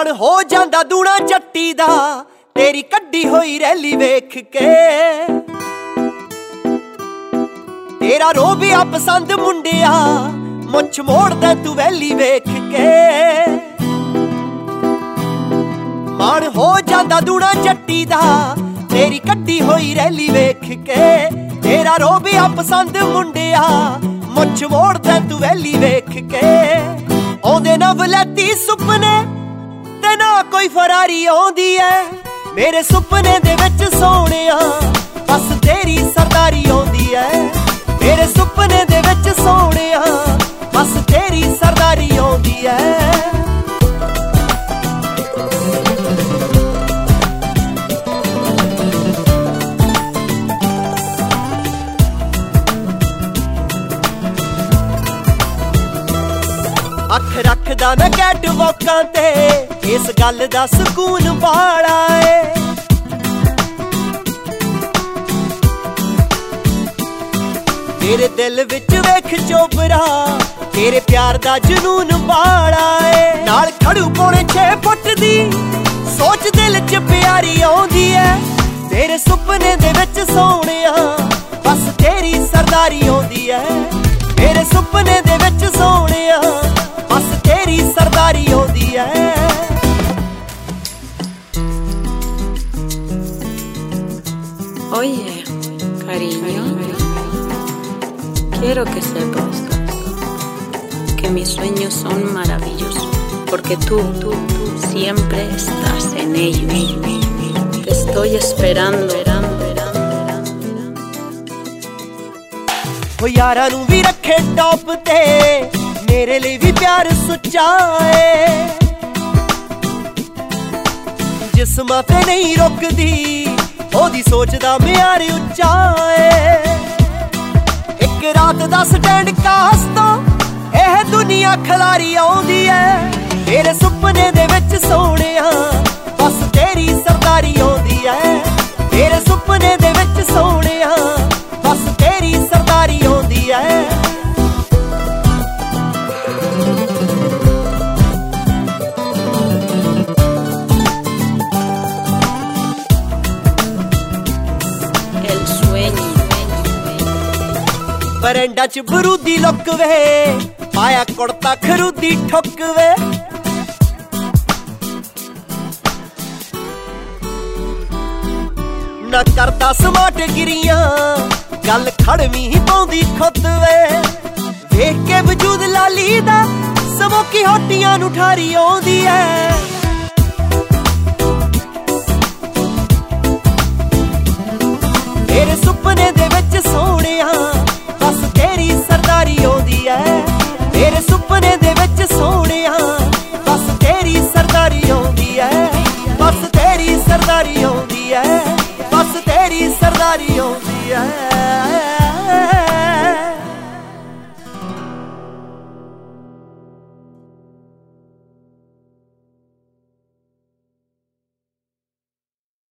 ਮਾਣ ਹੋ ਜਾਂਦਾ ਦੂਣਾ ਚੱਟੀ ਦਾ, ਤੇਰੀ ਕੱਢੀ ਹੋਈ ਰੈਲੀ ਵੇਖ ਕੇ। ਤੇਰਾ ਰੋਬਿਆ ਪਸੰਦ ਮੁੰਡਿਆ, ਮੁੱਛ ਮੋੜਦਾ ਤੂੰ ਵੈਲੀ ਵੇਖ ਕੇ। ਮਾਣ ਹੋ ਜਾਂਦਾ ਦੂਣਾ ਚੱਟੀ ਦਾ, ਤੇਰੀ ਕੱਢੀ ਹੋਈ ਰੈਲੀ ਵੇਖ ਕੇ। ਤੇਰਾ ਰੋਬਿਆ ਪਸੰਦ ਮੁੰਡਿਆ, ਮੁੱਛ ਮੋੜਦਾ ਤੂੰ ਵੈਲੀ ਵੇਖ ਕੇ। ਆਉਂਦੇ ਨਾ ਵਲੈਤੀ ਸੁਪਨੇ ਤੇ ਫਰਾਰੀ ਆਉਂਦੀ ਐ। ਮੇਰੇ ਸੁਪਨੇ ਦੇ ਵਿੱਚ ਸੋਹਣਿਆ, ਬਸ ਤੇਰੀ ਸਰਦਾਰੀ ਆਉਂਦੀ ਐ। ਮੇਰੇ ਸੁਪਨੇ ਦੇ ਵਿੱਚ ਸੋਹਣਿਆ, ਬਸ ਤੇਰੀ ਸਰਦਾਰੀ ਆਉਂਦੀ ਐ। ਅੱਖ ਰੱਖਦਾ ਮੈਂ ਕੈਟ ਵਾਕਾਂ ਤੇ। ਇਸ ਗੱਲ ਦਾ ਸਕੂਨ ਬਾੜਾ ਏ। ਤੇਰੇ ਦਿਲ ਵਿੱਚ ਵੇਖ ਚੋਬਰਾ, ਤੇਰੇ ਪਿਆਰ ਦਾ ਜਨੂਨ ਬਾੜਾ ਏ। ਨਾਲ ਖੜੂ ਪੌਣੇ 6 ਫੁੱਟ ਦੀ ਸੋਚ ਦਿਲ 'ਚ ਪਿਆਰੀ ਆਉਂਦੀ ਐ ਤੇਰੇ ਸੁਪਨੇ ਦੇ ਵਿੱਚ ਸੋਹਣਿਆ cariño, quiero que sepas que mis sueños son maravillosos, porque tú, tú, tú siempre estás en ellos. Te estoy esperando. ਹੋ ਯਾਰਾਂ ਨੂੰ ਵੀ ਰੱਖੇ ਟੌਪ ਤੇ ਮੇਰੇ ਲਈ ਵੀ ਪਿਆਰ ਸੁੱਚਾ ਏ ਜਿਸਮਾਂ ਤੇ ਨਹੀਂ ਰੁਕਦੀ ਉਹਦੀ ਸੋਚਦਾ ਮਿਆਰ ਉੱਚਾ ਏ ਇੱਕ ਦਾ ਸਟੈਂਡ ਕਾਸ ਤੋਂ ਇਹ ਦੁਨੀਆ ਖਲਾਰੀ ਆਉਂਦੀ ਐ। ਤੇਰੇ ਸੁਪਨੇ ਦੇ ਵਿੱਚ ਸੋਹਣਿਆ, ਬਸ ਤੇਰੀ ਸਰਦਾਰੀ ਆਉਂਦੀ ਐ। ਤੇਰੇ ਸੁਪਨੇ ਦੇ ਵਿੱਚ ਸੋਹਣਿਆ, ਬਸ ਤੇਰੀ ਸਰਦਾਰੀ ਆਉਂਦੀ ਐ। El sueño. ਬਰੰਡਾ ਚ ਬਰੂਦੀ ਲੁੱਕ ਵੇ। ਪਾਇਆ ਕੁੜਤਾ ਖਰੂਦੀ ਠੁੱਕ ਵੇ। ਨਾ ਕਰਦਾ ਸਮਾਟ ਗਿਰੀਆਂ, ਗੱਲ ਖੜਵੀਂ ਹੀ ਪਾਉਂਦੀ ਖੁੱਦ ਵੇ। ਵੇਖ ਕੇ ਵਜੂਦ ਲਾਲੀ ਦਾ ਸਮੋਕੀ ਹੋਟੀਆਂ ਨੂੰ ਠਾਰੀ ਆਉਂਦੀ ਐ। ਤੇਰੀ ਸਰਦਾਰੀ ਆਉਂਦੀ